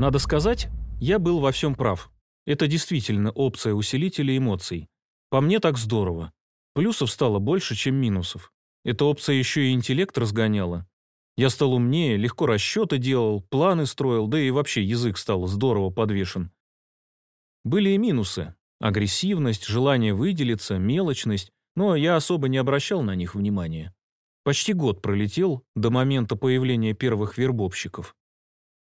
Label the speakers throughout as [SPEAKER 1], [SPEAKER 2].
[SPEAKER 1] Надо сказать, я был во всем прав. Это действительно опция усилителя эмоций. По мне так здорово. Плюсов стало больше, чем минусов. Эта опция еще и интеллект разгоняла. Я стал умнее, легко расчеты делал, планы строил, да и вообще язык стал здорово подвешен. Были и минусы. Агрессивность, желание выделиться, мелочность, но я особо не обращал на них внимания. Почти год пролетел до момента появления первых вербовщиков.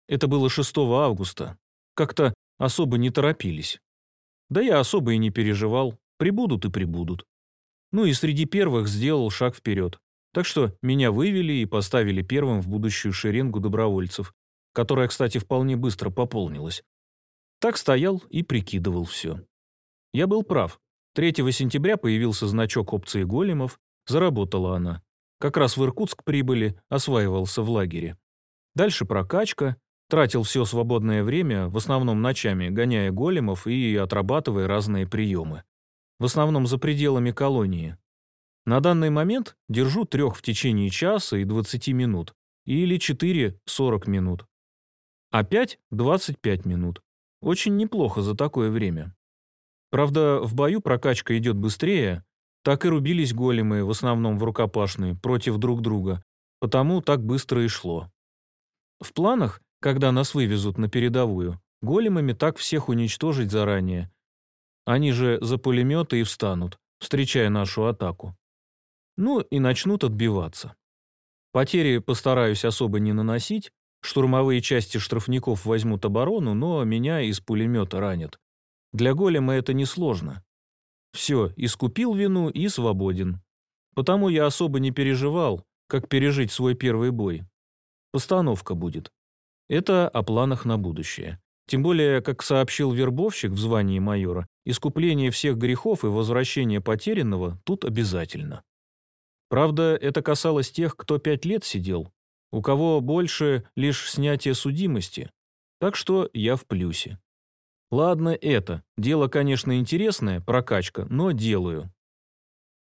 [SPEAKER 1] Это было 6 августа. Как-то особо не торопились. Да я особо и не переживал. Прибудут и прибудут. Ну и среди первых сделал шаг вперед. Так что меня вывели и поставили первым в будущую шеренгу добровольцев, которая, кстати, вполне быстро пополнилась. Так стоял и прикидывал все. Я был прав. 3 сентября появился значок опции големов, заработала она. Как раз в Иркутск прибыли, осваивался в лагере. Дальше прокачка, тратил все свободное время, в основном ночами, гоняя големов и отрабатывая разные приемы. В основном за пределами колонии. На данный момент держу трех в течение часа и 20 минут, или 4 – 40 минут. А 5 – 25 минут. Очень неплохо за такое время. Правда, в бою прокачка идет быстрее, так и рубились големы, в основном в рукопашные, против друг друга, потому так быстро и шло. В планах, когда нас вывезут на передовую, големами так всех уничтожить заранее. Они же за пулеметы и встанут, встречая нашу атаку. Ну и начнут отбиваться. Потери постараюсь особо не наносить, штурмовые части штрафников возьмут оборону, но меня из пулемета ранят. Для голема это несложно. Все, искупил вину и свободен. Потому я особо не переживал, как пережить свой первый бой. Постановка будет. Это о планах на будущее. Тем более, как сообщил вербовщик в звании майора, искупление всех грехов и возвращение потерянного тут обязательно. Правда, это касалось тех, кто пять лет сидел, у кого больше лишь снятие судимости. Так что я в плюсе. Ладно это, дело, конечно, интересное, прокачка, но делаю.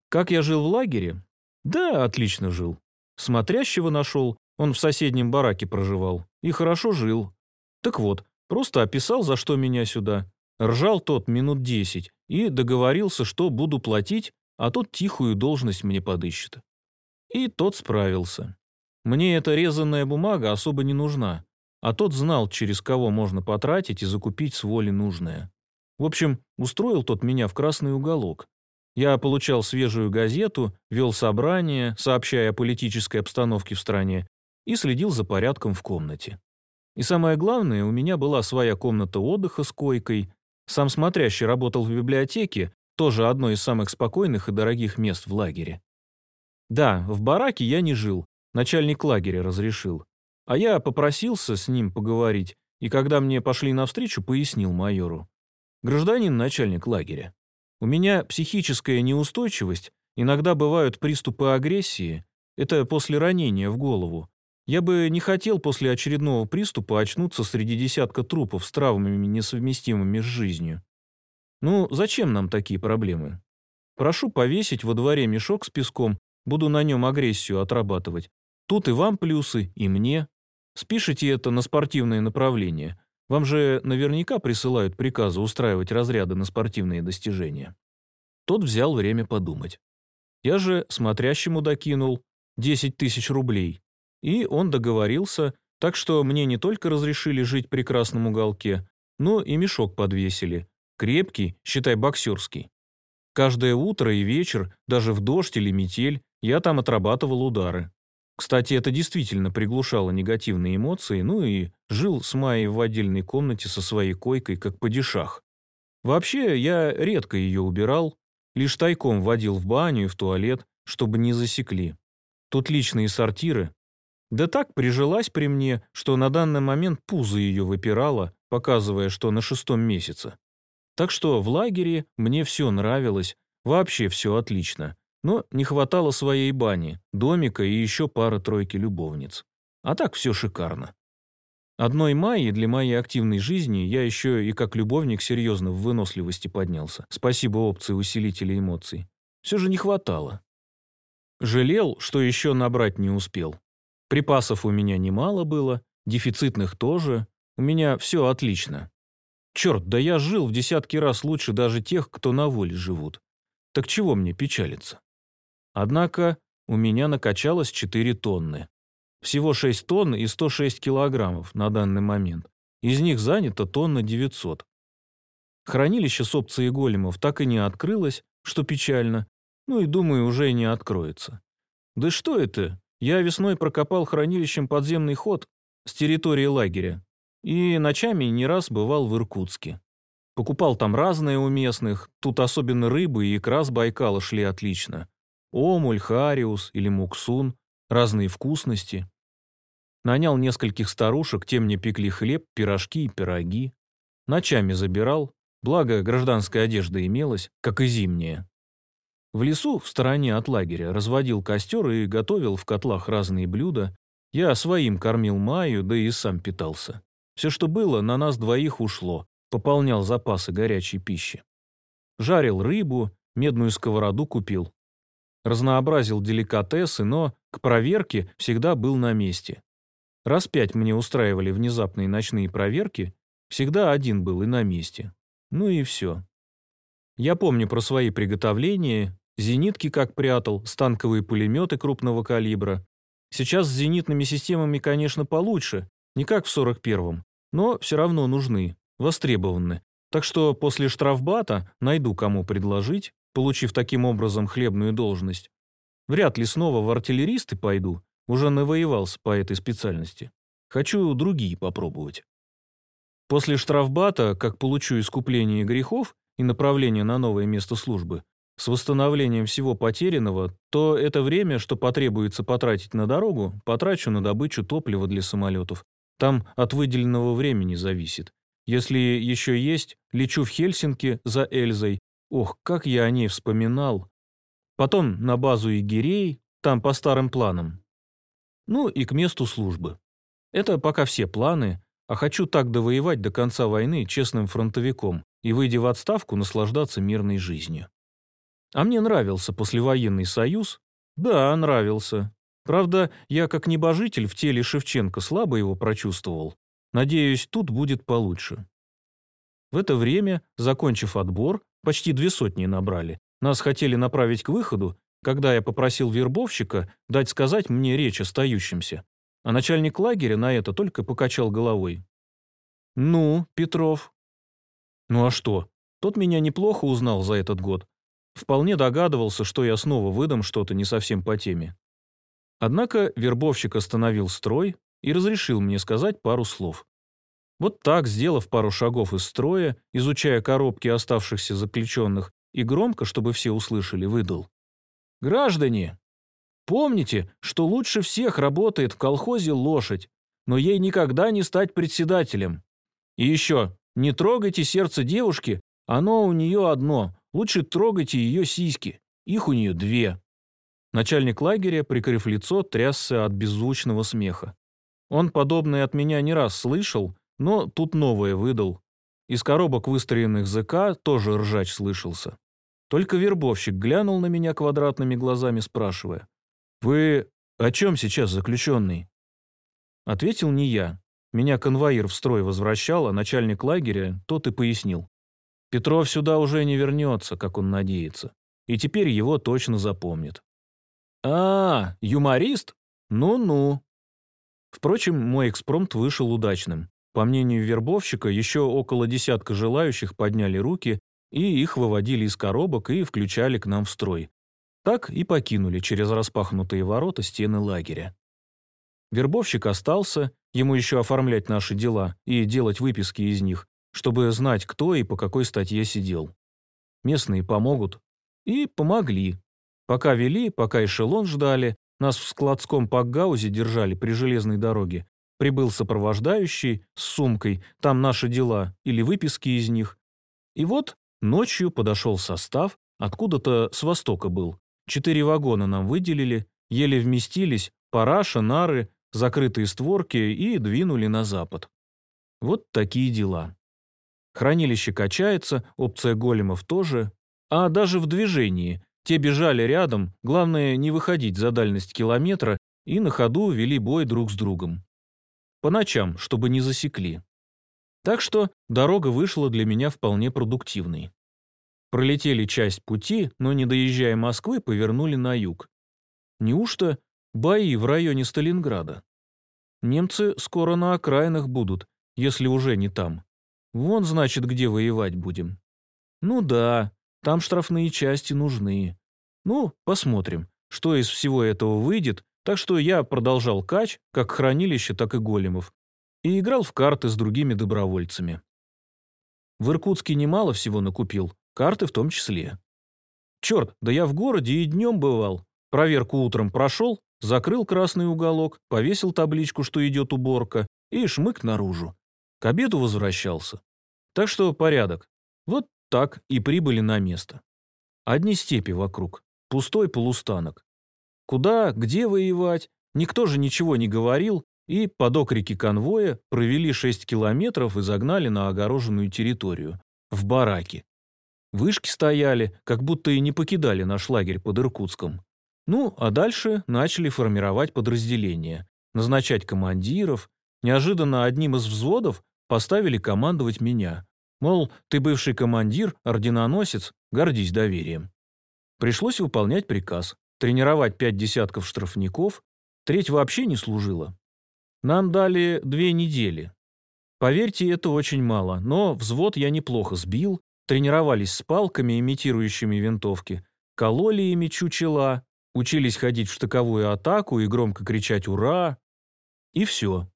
[SPEAKER 1] Как я жил в лагере? Да, отлично жил. Смотрящего нашел, он в соседнем бараке проживал. И хорошо жил. Так вот, просто описал, за что меня сюда. Ржал тот минут десять и договорился, что буду платить, а тот тихую должность мне подыщет. И тот справился. Мне эта резанная бумага особо не нужна а тот знал, через кого можно потратить и закупить с воли нужное. В общем, устроил тот меня в красный уголок. Я получал свежую газету, вел собрания, сообщая о политической обстановке в стране, и следил за порядком в комнате. И самое главное, у меня была своя комната отдыха с койкой. Сам смотрящий работал в библиотеке, тоже одно из самых спокойных и дорогих мест в лагере. Да, в бараке я не жил, начальник лагеря разрешил. А я попросился с ним поговорить, и когда мне пошли навстречу, пояснил майору. «Гражданин начальник лагеря, у меня психическая неустойчивость, иногда бывают приступы агрессии, это после ранения в голову. Я бы не хотел после очередного приступа очнуться среди десятка трупов с травмами, несовместимыми с жизнью. Ну, зачем нам такие проблемы? Прошу повесить во дворе мешок с песком, буду на нем агрессию отрабатывать. Тут и вам плюсы, и мне. Спишите это на спортивное направление. Вам же наверняка присылают приказы устраивать разряды на спортивные достижения. Тот взял время подумать. Я же смотрящему докинул 10 тысяч рублей. И он договорился, так что мне не только разрешили жить в прекрасном уголке, но и мешок подвесили. Крепкий, считай, боксерский. Каждое утро и вечер, даже в дождь или метель, я там отрабатывал удары. Кстати, это действительно приглушало негативные эмоции, ну и жил с Майей в отдельной комнате со своей койкой, как падишах. Вообще, я редко ее убирал, лишь тайком водил в баню и в туалет, чтобы не засекли. Тут личные сортиры. Да так прижилась при мне, что на данный момент пузо ее выпирало, показывая, что на шестом месяце. Так что в лагере мне все нравилось, вообще все отлично. Но не хватало своей бани, домика и еще пары-тройки любовниц. А так все шикарно. Одной Майи для моей активной жизни я еще и как любовник серьезно в выносливости поднялся. Спасибо опции усилителя эмоций. Все же не хватало. Жалел, что еще набрать не успел. Припасов у меня немало было, дефицитных тоже. У меня все отлично. Черт, да я жил в десятки раз лучше даже тех, кто на воле живут. Так чего мне печалиться? Однако у меня накачалось 4 тонны. Всего 6 тонн и 106 килограммов на данный момент. Из них занято тонна 900. Хранилище с опцией големов так и не открылось, что печально. Ну и, думаю, уже и не откроется. Да что это? Я весной прокопал хранилищем подземный ход с территории лагеря. И ночами не раз бывал в Иркутске. Покупал там разное у местных, тут особенно рыбы и икра с Байкала шли отлично. Омуль, хариус или муксун, разные вкусности. Нанял нескольких старушек, те мне пекли хлеб, пирожки и пироги. Ночами забирал, благо гражданская одежда имелась, как и зимняя. В лесу, в стороне от лагеря, разводил костер и готовил в котлах разные блюда. Я своим кормил Маю, да и сам питался. Все, что было, на нас двоих ушло, пополнял запасы горячей пищи. Жарил рыбу, медную сковороду купил. Разнообразил деликатесы, но к проверке всегда был на месте. Раз пять мне устраивали внезапные ночные проверки, всегда один был и на месте. Ну и все. Я помню про свои приготовления, зенитки как прятал, станковые пулеметы крупного калибра. Сейчас с зенитными системами, конечно, получше, не как в 41-м, но все равно нужны, востребованы. Так что после штрафбата найду кому предложить, получив таким образом хлебную должность. Вряд ли снова в артиллеристы пойду, уже навоевался по этой специальности. Хочу другие попробовать. После штрафбата, как получу искупление грехов и направление на новое место службы, с восстановлением всего потерянного, то это время, что потребуется потратить на дорогу, потрачу на добычу топлива для самолетов. Там от выделенного времени зависит. Если еще есть, лечу в Хельсинки за Эльзой. Ох, как я о ней вспоминал. Потом на базу егерей, там по старым планам. Ну и к месту службы. Это пока все планы, а хочу так довоевать до конца войны честным фронтовиком и, выйдя в отставку, наслаждаться мирной жизнью. А мне нравился послевоенный союз? Да, нравился. Правда, я как небожитель в теле Шевченко слабо его прочувствовал. Надеюсь, тут будет получше. В это время, закончив отбор, почти две сотни набрали, нас хотели направить к выходу, когда я попросил вербовщика дать сказать мне речь остающимся. А начальник лагеря на это только покачал головой. «Ну, Петров?» «Ну а что? Тот меня неплохо узнал за этот год. Вполне догадывался, что я снова выдам что-то не совсем по теме. Однако вербовщик остановил строй и разрешил мне сказать пару слов. Вот так, сделав пару шагов из строя, изучая коробки оставшихся заключенных, и громко, чтобы все услышали, выдал. Граждане, помните, что лучше всех работает в колхозе лошадь, но ей никогда не стать председателем. И еще, не трогайте сердце девушки, оно у нее одно, лучше трогайте ее сиськи, их у нее две. Начальник лагеря, прикрыв лицо, трясся от беззвучного смеха. Он подобное от меня не раз слышал, но тут новое выдал. Из коробок, выстроенных ЗК, тоже ржач слышался. Только вербовщик глянул на меня квадратными глазами, спрашивая. «Вы о чем сейчас, заключенный?» Ответил не я. Меня конвоир в строй возвращал, а начальник лагеря тот и пояснил. Петров сюда уже не вернется, как он надеется. И теперь его точно запомнит. «А, юморист? Ну-ну». Впрочем, мой экспромт вышел удачным. По мнению вербовщика, еще около десятка желающих подняли руки и их выводили из коробок и включали к нам в строй. Так и покинули через распахнутые ворота стены лагеря. Вербовщик остался, ему еще оформлять наши дела и делать выписки из них, чтобы знать, кто и по какой статье сидел. Местные помогут. И помогли. Пока вели, пока эшелон ждали, нас в складском пакгаузе держали при железной дороге. Прибыл сопровождающий с сумкой, там наши дела или выписки из них. И вот Ночью подошел состав, откуда-то с востока был. Четыре вагона нам выделили, еле вместились, параша, нары, закрытые створки и двинули на запад. Вот такие дела. Хранилище качается, опция големов тоже. А даже в движении. Те бежали рядом, главное не выходить за дальность километра, и на ходу вели бой друг с другом. По ночам, чтобы не засекли. Так что дорога вышла для меня вполне продуктивной. Пролетели часть пути, но не доезжая Москвы, повернули на юг. Неужто бои в районе Сталинграда? Немцы скоро на окраинах будут, если уже не там. Вон, значит, где воевать будем. Ну да, там штрафные части нужны. Ну, посмотрим, что из всего этого выйдет, так что я продолжал кач, как хранилище, так и големов, и играл в карты с другими добровольцами. В Иркутске немало всего накупил, карты в том числе. Черт, да я в городе и днем бывал. Проверку утром прошел, закрыл красный уголок, повесил табличку, что идет уборка, и шмык наружу. К обеду возвращался. Так что порядок. Вот так и прибыли на место. Одни степи вокруг, пустой полустанок. Куда, где воевать, никто же ничего не говорил, и под окрики конвоя провели 6 километров и загнали на огороженную территорию, в бараки. Вышки стояли, как будто и не покидали наш лагерь под Иркутском. Ну, а дальше начали формировать подразделения, назначать командиров. Неожиданно одним из взводов поставили командовать меня. Мол, ты бывший командир, орденоносец, гордись доверием. Пришлось выполнять приказ, тренировать пять десятков штрафников, треть вообще не служила. Нам дали две недели. Поверьте, это очень мало, но взвод я неплохо сбил, тренировались с палками, имитирующими винтовки, кололи ими чучела, учились ходить в штыковую атаку и громко кричать «Ура!» И все.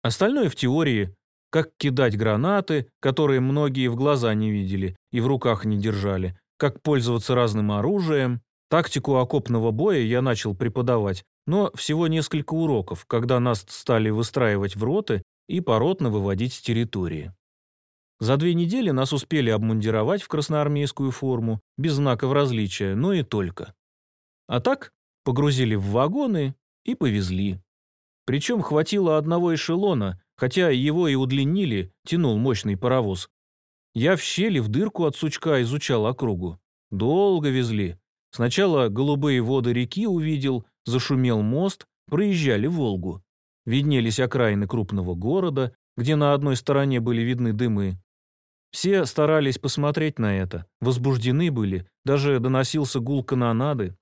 [SPEAKER 1] Остальное в теории, как кидать гранаты, которые многие в глаза не видели и в руках не держали, как пользоваться разным оружием. Тактику окопного боя я начал преподавать, но всего несколько уроков, когда нас стали выстраивать в роты и поротно выводить с территории. За две недели нас успели обмундировать в красноармейскую форму, без знаков различия, но и только. А так погрузили в вагоны и повезли. Причем хватило одного эшелона, хотя его и удлинили, тянул мощный паровоз. Я в щели в дырку от сучка изучал округу. Долго везли. Сначала голубые воды реки увидел, зашумел мост, проезжали Волгу. Виднелись окраины крупного города, где на одной стороне были видны дымы. Все старались посмотреть на это, возбуждены были, даже доносился гул канонады.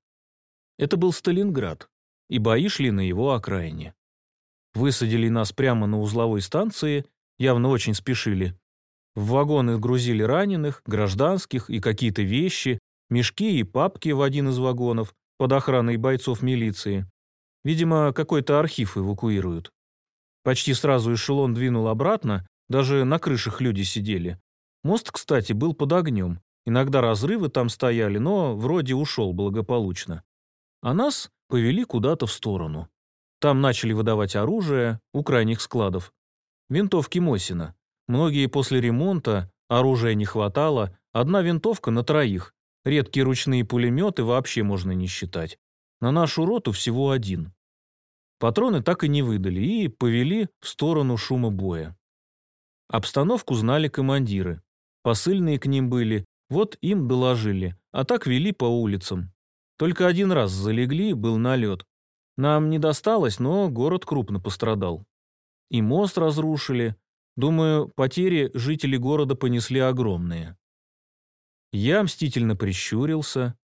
[SPEAKER 1] Это был Сталинград, и бои шли на его окраине. Высадили нас прямо на узловой станции, явно очень спешили. В вагоны грузили раненых, гражданских и какие-то вещи, мешки и папки в один из вагонов под охраной бойцов милиции. Видимо, какой-то архив эвакуируют. Почти сразу эшелон двинул обратно, даже на крышах люди сидели. Мост, кстати, был под огнем. Иногда разрывы там стояли, но вроде ушел благополучно. А нас повели куда-то в сторону. Там начали выдавать оружие у крайних складов. Винтовки Мосина. Многие после ремонта, оружия не хватало, одна винтовка на троих. Редкие ручные пулеметы вообще можно не считать. На нашу роту всего один. Патроны так и не выдали и повели в сторону шума боя. Обстановку знали командиры. Посыльные к ним были, вот им доложили, а так вели по улицам. Только один раз залегли, был налет. Нам не досталось, но город крупно пострадал. И мост разрушили. Думаю, потери жители города понесли огромные. Я мстительно прищурился.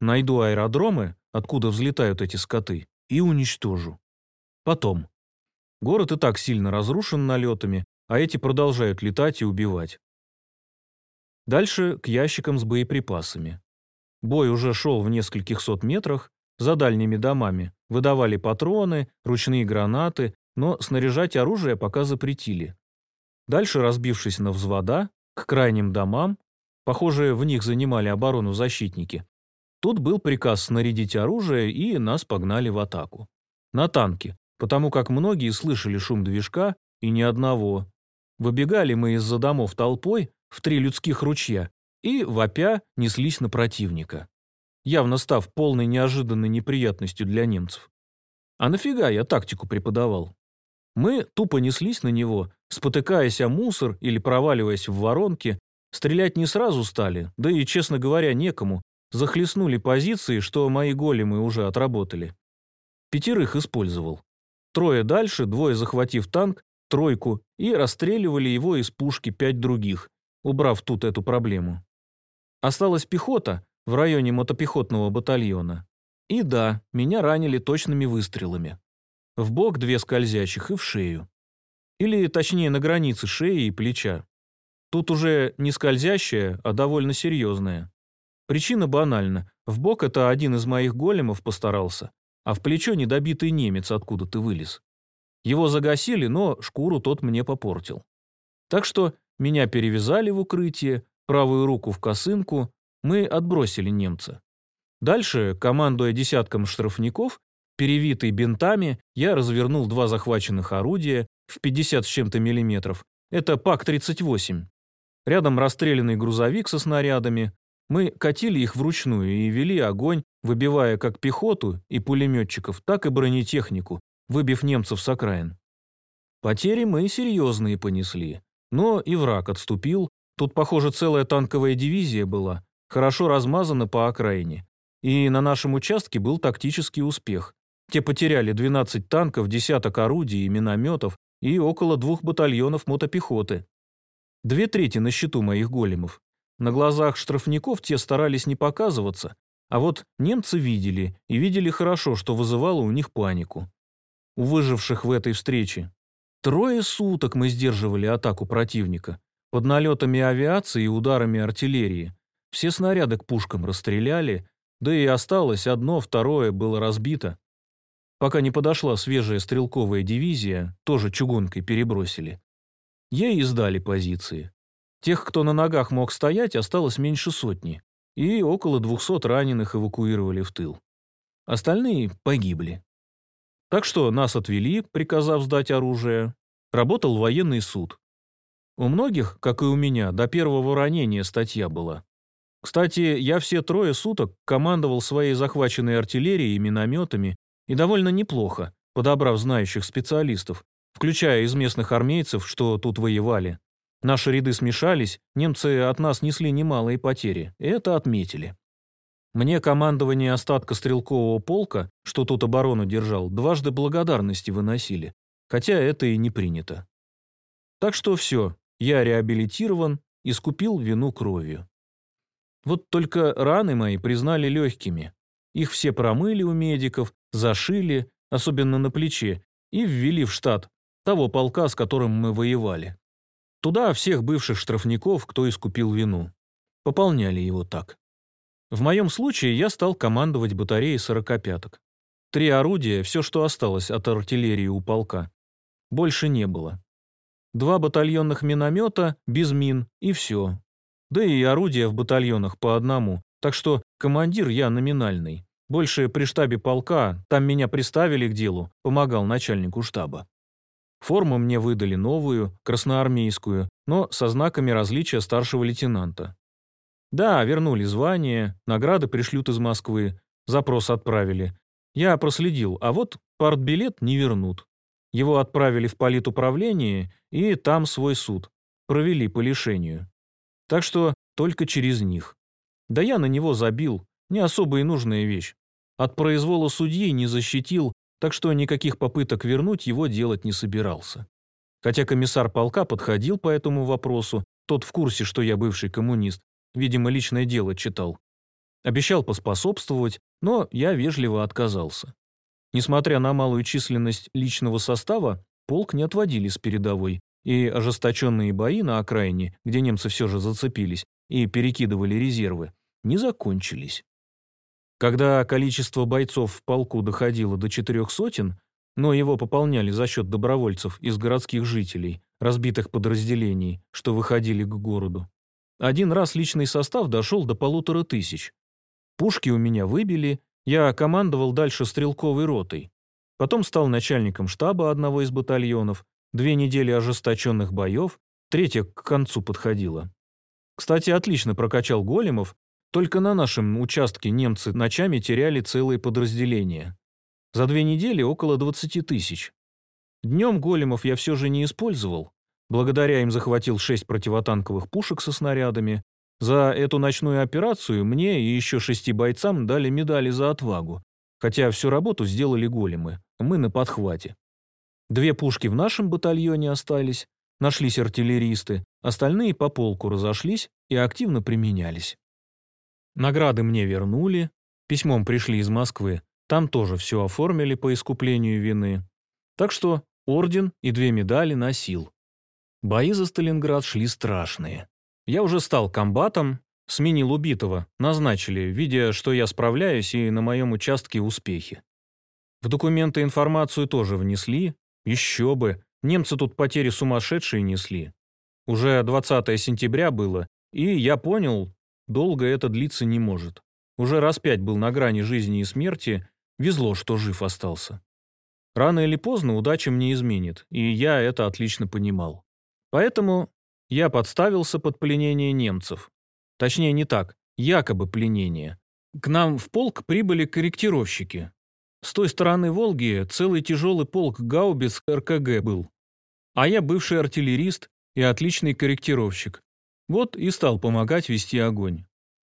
[SPEAKER 1] Найду аэродромы, откуда взлетают эти скоты, и уничтожу. Потом. Город и так сильно разрушен налетами, а эти продолжают летать и убивать. Дальше к ящикам с боеприпасами. Бой уже шел в нескольких сот метрах, за дальними домами, выдавали патроны, ручные гранаты, но снаряжать оружие пока запретили. Дальше, разбившись на взвода, к крайним домам, похоже, в них занимали оборону защитники, тут был приказ снарядить оружие, и нас погнали в атаку. На танке, потому как многие слышали шум движка, и ни одного. Выбегали мы из-за домов толпой в три людских ручья и, вопя, неслись на противника явно став полной неожиданной неприятностью для немцев. А нафига я тактику преподавал? Мы тупо неслись на него, спотыкаясь о мусор или проваливаясь в воронки, стрелять не сразу стали, да и, честно говоря, некому, захлестнули позиции, что мои големы уже отработали. Пятерых использовал. Трое дальше, двое захватив танк, тройку и расстреливали его из пушки пять других, убрав тут эту проблему. Осталась пехота в районе мотопехотного батальона. И да, меня ранили точными выстрелами. В бок две скользящих и в шею. Или, точнее, на границе шеи и плеча. Тут уже не скользящая, а довольно серьезная. Причина банальна. В бок это один из моих големов постарался, а в плечо недобитый немец откуда-то вылез. Его загасили, но шкуру тот мне попортил. Так что меня перевязали в укрытие, правую руку в косынку, мы отбросили немца. Дальше, командуя десятком штрафников, перевитый бинтами, я развернул два захваченных орудия в 50 с чем-то миллиметров. Это ПАК-38. Рядом расстрелянный грузовик со снарядами. Мы катили их вручную и вели огонь, выбивая как пехоту и пулеметчиков, так и бронетехнику, выбив немцев с окраин. Потери мы серьезные понесли. Но и враг отступил. Тут, похоже, целая танковая дивизия была, хорошо размазана по окраине. И на нашем участке был тактический успех. Те потеряли 12 танков, десяток орудий и минометов и около двух батальонов мотопехоты. Две трети на счету моих големов. На глазах штрафников те старались не показываться, а вот немцы видели, и видели хорошо, что вызывало у них панику. У выживших в этой встрече. Трое суток мы сдерживали атаку противника. Под налетами авиации и ударами артиллерии. Все снаряды к пушкам расстреляли, да и осталось одно, второе было разбито. Пока не подошла свежая стрелковая дивизия, тоже чугункой перебросили. Ей издали позиции. Тех, кто на ногах мог стоять, осталось меньше сотни, и около двухсот раненых эвакуировали в тыл. Остальные погибли. Так что нас отвели, приказав сдать оружие. Работал военный суд. У многих, как и у меня, до первого ранения статья была. Кстати, я все трое суток командовал своей захваченной артиллерией и минометами, и довольно неплохо, подобрав знающих специалистов, включая из местных армейцев, что тут воевали. Наши ряды смешались, немцы от нас несли немалые потери, и это отметили. Мне командование остатка стрелкового полка, что тут оборону держал, дважды благодарности выносили, хотя это и не принято. Так что все, я реабилитирован, и искупил вину кровью. Вот только раны мои признали легкими. Их все промыли у медиков, зашили, особенно на плече, и ввели в штат того полка, с которым мы воевали. Туда всех бывших штрафников, кто искупил вину. Пополняли его так. В моем случае я стал командовать батареей сорокопяток. Три орудия – все, что осталось от артиллерии у полка. Больше не было. Два батальонных миномета без мин и все. Да и орудия в батальонах по одному, так что командир я номинальный. Больше при штабе полка, там меня приставили к делу, помогал начальнику штаба. Форму мне выдали новую, красноармейскую, но со знаками различия старшего лейтенанта. Да, вернули звание, награды пришлют из Москвы, запрос отправили. Я проследил, а вот партбилет не вернут. Его отправили в политуправление, и там свой суд. Провели по лишению. Так что только через них. Да я на него забил, не особо и нужная вещь. От произвола судьи не защитил, так что никаких попыток вернуть его делать не собирался. Хотя комиссар полка подходил по этому вопросу, тот в курсе, что я бывший коммунист, видимо, личное дело читал. Обещал поспособствовать, но я вежливо отказался. Несмотря на малую численность личного состава, полк не отводили с передовой, и ожесточенные бои на окраине, где немцы все же зацепились и перекидывали резервы, не закончились. Когда количество бойцов в полку доходило до четырех сотен, но его пополняли за счет добровольцев из городских жителей, разбитых подразделений, что выходили к городу. Один раз личный состав дошел до полутора тысяч. Пушки у меня выбили, я командовал дальше стрелковой ротой. Потом стал начальником штаба одного из батальонов, Две недели ожесточенных боев, третья к концу подходила. Кстати, отлично прокачал големов, только на нашем участке немцы ночами теряли целые подразделения. За две недели около 20 тысяч. Днем големов я все же не использовал. Благодаря им захватил шесть противотанковых пушек со снарядами. За эту ночную операцию мне и еще шести бойцам дали медали за отвагу. Хотя всю работу сделали големы. Мы на подхвате. Две пушки в нашем батальоне остались, нашлись артиллеристы, остальные по полку разошлись и активно применялись. Награды мне вернули, письмом пришли из Москвы, там тоже все оформили по искуплению вины. Так что орден и две медали носил. Бои за Сталинград шли страшные. Я уже стал комбатом, сменил убитого, назначили, видя, что я справляюсь и на моем участке успехи. В документы информацию тоже внесли, еще бы, немцы тут потери сумасшедшие несли. Уже 20 сентября было, и я понял, долго это длиться не может. Уже раз пять был на грани жизни и смерти, везло, что жив остался. Рано или поздно удача мне изменит, и я это отлично понимал. Поэтому я подставился под пленение немцев. Точнее, не так, якобы пленение. К нам в полк прибыли корректировщики. С той стороны Волги целый тяжелый полк гаубиц РКГ был. А я бывший артиллерист и отличный корректировщик. Вот и стал помогать вести огонь.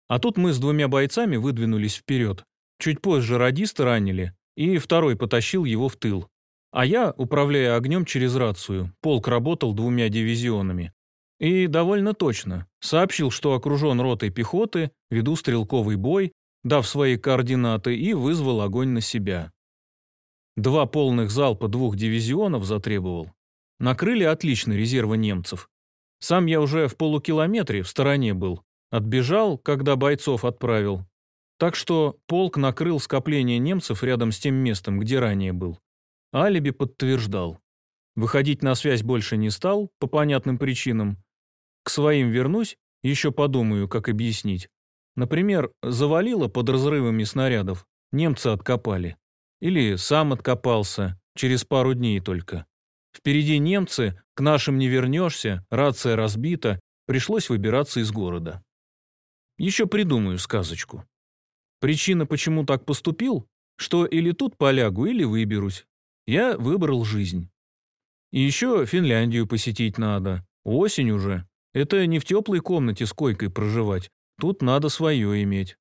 [SPEAKER 1] А тут мы с двумя бойцами выдвинулись вперед. Чуть позже радиста ранили, и второй потащил его в тыл. А я, управляя огнем через рацию, полк работал двумя дивизионами. И довольно точно. Сообщил, что окружен ротой пехоты, веду стрелковый бой, дав свои координаты, и вызвал огонь на себя. Два полных залпа двух дивизионов затребовал. Накрыли отлично резервы немцев. Сам я уже в полукилометре в стороне был. Отбежал, когда бойцов отправил. Так что полк накрыл скопление немцев рядом с тем местом, где ранее был. Алиби подтверждал. Выходить на связь больше не стал, по понятным причинам. К своим вернусь, еще подумаю, как объяснить. Например, завалило под разрывами снарядов, немцы откопали. Или сам откопался, через пару дней только. Впереди немцы, к нашим не вернешься, рация разбита, пришлось выбираться из города. Еще придумаю сказочку. Причина, почему так поступил, что или тут полягу, или выберусь. Я выбрал жизнь. И еще Финляндию посетить надо. Осень уже. Это не в теплой комнате с койкой проживать. Тут надо свое иметь.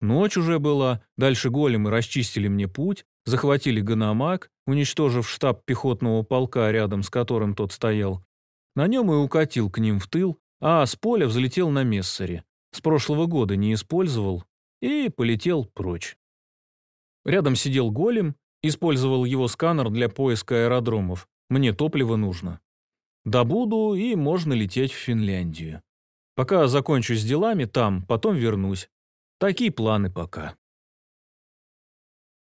[SPEAKER 1] Ночь уже была, дальше големы расчистили мне путь, захватили Ганамак, уничтожив штаб пехотного полка, рядом с которым тот стоял. На нем и укатил к ним в тыл, а с поля взлетел на Мессере. С прошлого года не использовал и полетел прочь. Рядом сидел голем, использовал его сканер для поиска аэродромов. Мне топливо нужно. Добуду, и можно лететь в Финляндию. Пока закончу с делами там, потом вернусь. Такие планы пока.